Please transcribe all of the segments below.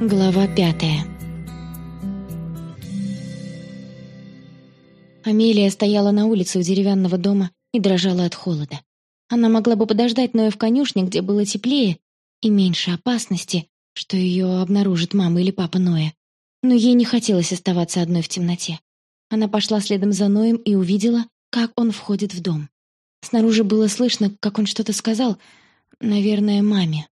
Глава пятая Амелия стояла на улице у деревянного дома и дрожала от холода. Она могла бы подождать Ноя в конюшне, где было теплее и меньше опасности, что ее обнаружит мама или папа Ноя. Но ей не хотелось оставаться одной в темноте. Она пошла следом за Ноем и увидела, как он входит в дом. Снаружи было слышно, как он что-то сказал, наверное, маме.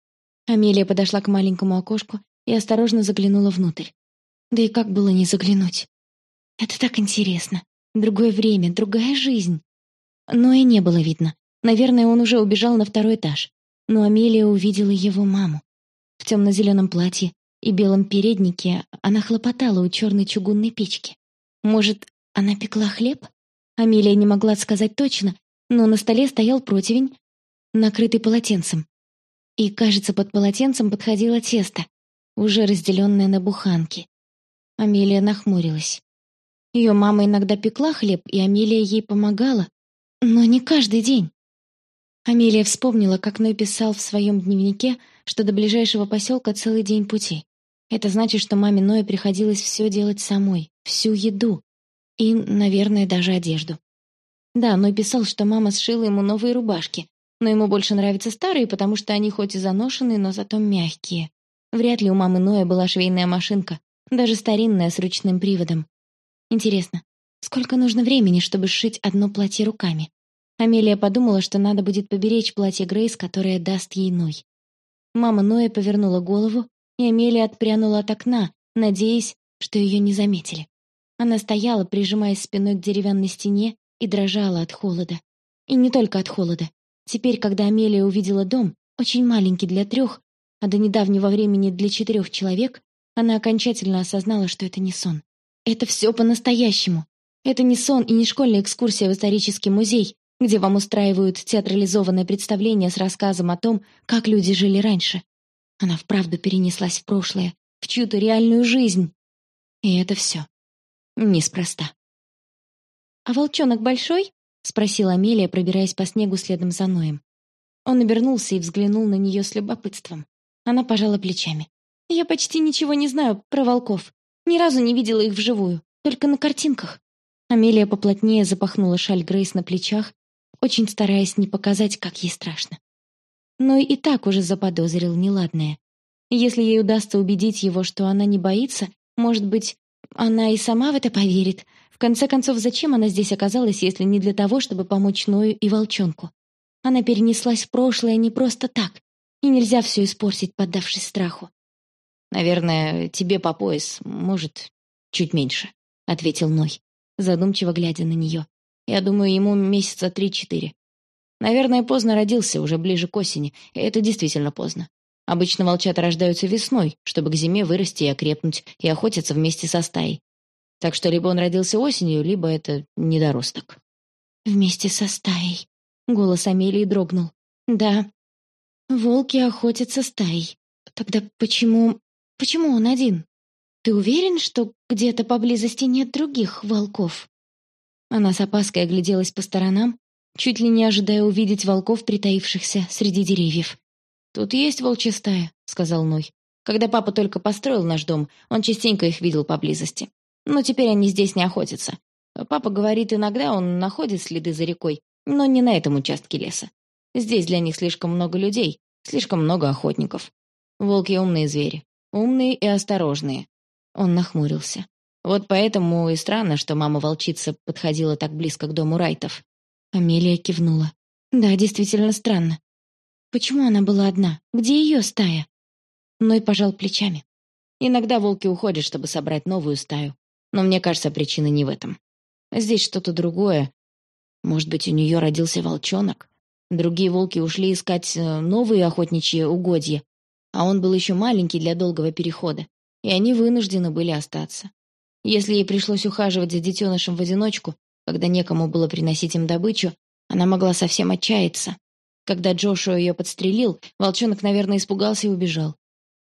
Амелия подошла к маленькому окошку и осторожно заглянула внутрь. Да и как было не заглянуть? Это так интересно. Другое время, другая жизнь. Но и не было видно. Наверное, он уже убежал на второй этаж. Но Амелия увидела его маму. В темно-зеленом платье и белом переднике она хлопотала у черной чугунной печки. Может, она пекла хлеб? Амелия не могла сказать точно, но на столе стоял противень, накрытый полотенцем. И, кажется, под полотенцем подходило тесто, уже разделенное на буханки. Амелия нахмурилась. Ее мама иногда пекла хлеб, и Амелия ей помогала, но не каждый день. Амелия вспомнила, как Ной писал в своем дневнике, что до ближайшего поселка целый день пути. Это значит, что маме Ноя приходилось все делать самой, всю еду и, наверное, даже одежду. Да, Ной писал, что мама сшила ему новые рубашки, но ему больше нравятся старые, потому что они хоть и заношенные, но зато мягкие. Вряд ли у мамы Ноя была швейная машинка, даже старинная с ручным приводом. Интересно, сколько нужно времени, чтобы сшить одно платье руками? Амелия подумала, что надо будет поберечь платье Грейс, которое даст ей Ной. Мама Ноя повернула голову, и Амелия отпрянула от окна, надеясь, что ее не заметили. Она стояла, прижимаясь спиной к деревянной стене, и дрожала от холода. И не только от холода. Теперь, когда Амелия увидела дом, очень маленький для трех, а до недавнего времени для четырех человек, она окончательно осознала, что это не сон. Это все по-настоящему. Это не сон и не школьная экскурсия в исторический музей, где вам устраивают театрализованное представление с рассказом о том, как люди жили раньше. Она вправду перенеслась в прошлое, в чью-то реальную жизнь. И это все. Неспроста. «А волчонок большой?» — спросила Амелия, пробираясь по снегу следом за Ноем. Он обернулся и взглянул на нее с любопытством. Она пожала плечами. «Я почти ничего не знаю про волков. Ни разу не видела их вживую, только на картинках». Амелия поплотнее запахнула шаль Грейс на плечах, очень стараясь не показать, как ей страшно. Но и так уже заподозрил неладное. Если ей удастся убедить его, что она не боится, может быть, она и сама в это поверит, в конце концов, зачем она здесь оказалась, если не для того, чтобы помочь Ною и волчонку? Она перенеслась в прошлое не просто так, и нельзя все испортить, поддавшись страху. «Наверное, тебе по пояс, может, чуть меньше», — ответил Ной, задумчиво глядя на нее. «Я думаю, ему месяца три-четыре. Наверное, поздно родился, уже ближе к осени, и это действительно поздно. Обычно волчата рождаются весной, чтобы к зиме вырасти и окрепнуть, и охотятся вместе со стаей. Так что либо он родился осенью, либо это недоросток. Вместе со стаей. Голос Амелии дрогнул. Да, волки охотятся стаей. Тогда почему... Почему он один? Ты уверен, что где-то поблизости нет других волков? Она с опаской огляделась по сторонам, чуть ли не ожидая увидеть волков, притаившихся среди деревьев. «Тут есть волчья стая», — сказал Ной. «Когда папа только построил наш дом, он частенько их видел поблизости. Но теперь они здесь не охотятся. Папа говорит, иногда он находит следы за рекой, но не на этом участке леса. Здесь для них слишком много людей, слишком много охотников. Волки умные звери. Умные и осторожные. Он нахмурился. Вот поэтому и странно, что мама-волчица подходила так близко к дому Райтов. Амелия кивнула. Да, действительно странно. Почему она была одна? Где ее стая? Ной пожал плечами. Иногда волки уходят, чтобы собрать новую стаю. Но мне кажется, причина не в этом. Здесь что-то другое. Может быть, у нее родился волчонок? Другие волки ушли искать э, новые охотничьи угодья, а он был еще маленький для долгого перехода, и они вынуждены были остаться. Если ей пришлось ухаживать за детенышем в одиночку, когда некому было приносить им добычу, она могла совсем отчаяться. Когда Джошуа ее подстрелил, волчонок, наверное, испугался и убежал.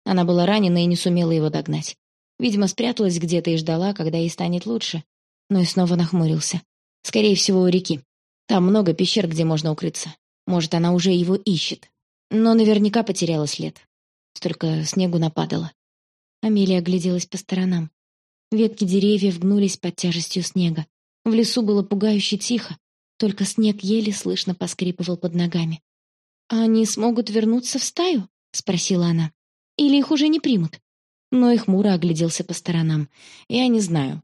Она была ранена и не сумела его догнать. Видимо, спряталась где-то и ждала, когда ей станет лучше. Но и снова нахмурился. Скорее всего, у реки. Там много пещер, где можно укрыться. Может, она уже его ищет. Но наверняка потеряла след. Столько снегу нападало. Амелия огляделась по сторонам. Ветки деревьев гнулись под тяжестью снега. В лесу было пугающе тихо, только снег еле слышно поскрипывал под ногами. «А они смогут вернуться в стаю?» — спросила она. «Или их уже не примут?» Но и хмуро огляделся по сторонам. «Я не знаю.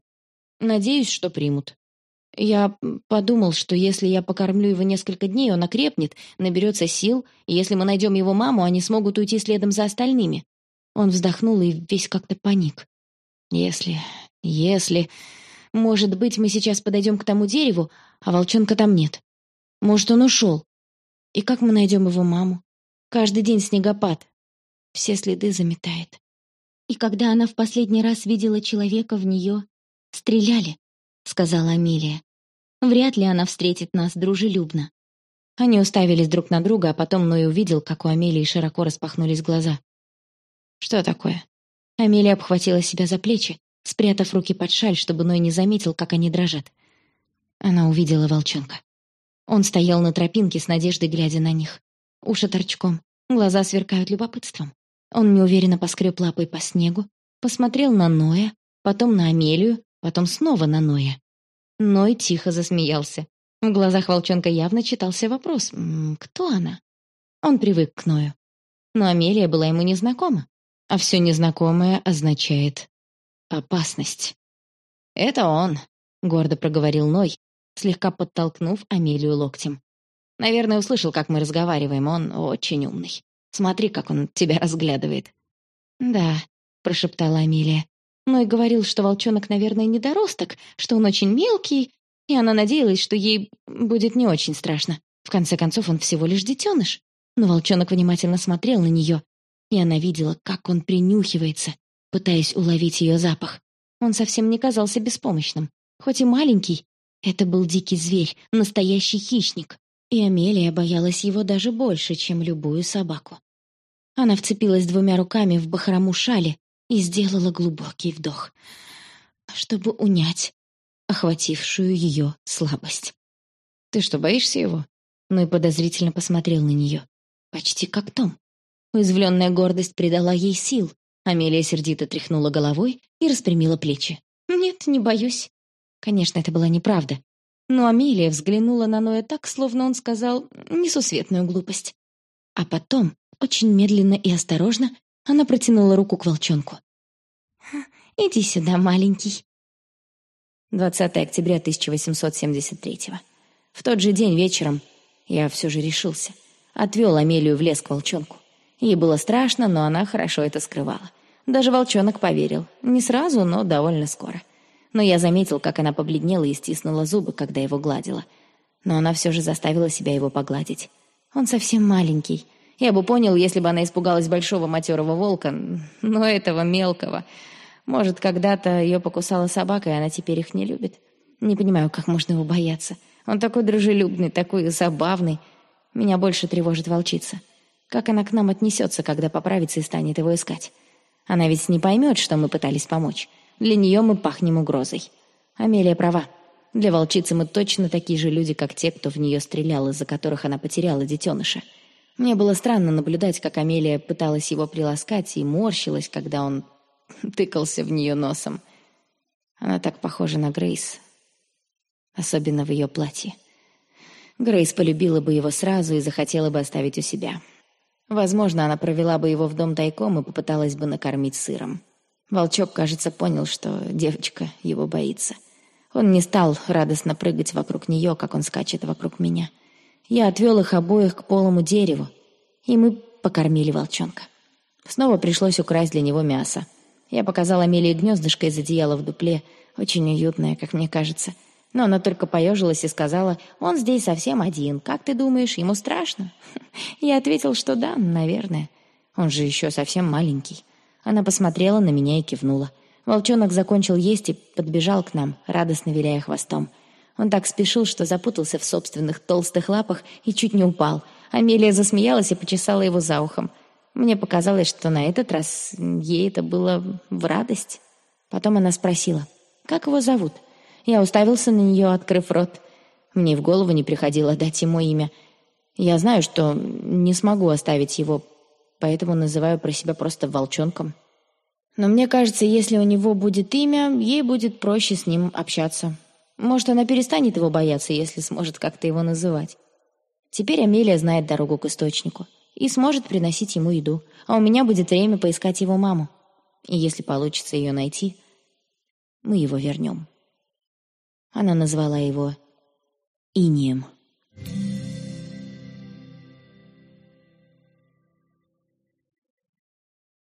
Надеюсь, что примут. Я подумал, что если я покормлю его несколько дней, он окрепнет, наберется сил, и если мы найдем его маму, они смогут уйти следом за остальными». Он вздохнул и весь как-то паник. «Если... если...» Может быть, мы сейчас подойдем к тому дереву, а волчонка там нет. Может, он ушел. И как мы найдем его маму? Каждый день снегопад. Все следы заметает. И когда она в последний раз видела человека в нее, стреляли, сказала Амелия. Вряд ли она встретит нас дружелюбно. Они уставились друг на друга, а потом Ной увидел, как у Амелии широко распахнулись глаза. «Что такое?» Амелия обхватила себя за плечи, спрятав руки под шаль, чтобы Ной не заметил, как они дрожат. Она увидела волчонка. Он стоял на тропинке с надеждой, глядя на них. Уши торчком, глаза сверкают любопытством. Он неуверенно поскреб лапой по снегу, посмотрел на Ноя, потом на Амелию, потом снова на Ноя. Ной тихо засмеялся. В глазах волчонка явно читался вопрос «Кто она?». Он привык к Ною. Но Амелия была ему незнакома, а все незнакомое означает опасность. «Это он», — гордо проговорил Ной, слегка подтолкнув Амелию локтем. «Наверное, услышал, как мы разговариваем. Он очень умный. Смотри, как он тебя разглядывает». «Да», — прошептала Амелия. Ной говорил, что волчонок, наверное, недоросток, что он очень мелкий, и она надеялась, что ей будет не очень страшно. В конце концов, он всего лишь детеныш. Но волчонок внимательно смотрел на нее, и она видела, как он принюхивается, пытаясь уловить ее запах. Он совсем не казался беспомощным. Хоть и маленький, это был дикий зверь, настоящий хищник. И Амелия боялась его даже больше, чем любую собаку. Она вцепилась двумя руками в бахрому шали и сделала глубокий вдох, чтобы унять охватившую ее слабость. «Ты что, боишься его?» Ну и подозрительно посмотрел на нее. Почти как Том. Уязвленная гордость придала ей сил, Амелия сердито тряхнула головой и распрямила плечи. «Нет, не боюсь». Конечно, это была неправда. Но Амелия взглянула на Ноя так, словно он сказал несусветную глупость. А потом, очень медленно и осторожно, она протянула руку к волчонку. «Иди сюда, маленький». 20 октября 1873 -го. В тот же день вечером я все же решился. Отвел Амелию в лес к волчонку. Ей было страшно, но она хорошо это скрывала. Даже волчонок поверил. Не сразу, но довольно скоро. Но я заметил, как она побледнела и стиснула зубы, когда его гладила. Но она все же заставила себя его погладить. Он совсем маленький. Я бы понял, если бы она испугалась большого матерого волка, но этого мелкого. Может, когда-то ее покусала собака, и она теперь их не любит. Не понимаю, как можно его бояться. Он такой дружелюбный, такой забавный. Меня больше тревожит волчица. Как она к нам отнесется, когда поправится и станет его искать? Она ведь не поймет, что мы пытались помочь. Для нее мы пахнем угрозой. Амелия права. Для волчицы мы точно такие же люди, как те, кто в нее стрелял, из-за которых она потеряла детеныша. Мне было странно наблюдать, как Амелия пыталась его приласкать и морщилась, когда он тыкался в нее носом. Она так похожа на Грейс. Особенно в ее платье. Грейс полюбила бы его сразу и захотела бы оставить у себя. Возможно, она провела бы его в дом тайком и попыталась бы накормить сыром. Волчок, кажется, понял, что девочка его боится. Он не стал радостно прыгать вокруг нее, как он скачет вокруг меня. Я отвел их обоих к полому дереву, и мы покормили волчонка. Снова пришлось украсть для него мясо. Я показала Амелии гнездышко из одеяла в дупле, очень уютное, как мне кажется — но она только поежилась и сказала, «Он здесь совсем один. Как ты думаешь, ему страшно?» Я ответил, что да, наверное. Он же еще совсем маленький. Она посмотрела на меня и кивнула. Волчонок закончил есть и подбежал к нам, радостно виляя хвостом. Он так спешил, что запутался в собственных толстых лапах и чуть не упал. Амелия засмеялась и почесала его за ухом. Мне показалось, что на этот раз ей это было в радость. Потом она спросила, «Как его зовут?» Я уставился на нее, открыв рот. Мне в голову не приходило дать ему имя. Я знаю, что не смогу оставить его, поэтому называю про себя просто волчонком. Но мне кажется, если у него будет имя, ей будет проще с ним общаться. Может, она перестанет его бояться, если сможет как-то его называть. Теперь Амелия знает дорогу к источнику и сможет приносить ему еду, а у меня будет время поискать его маму. И если получится ее найти, мы его вернем. Она назвала его Инием. You.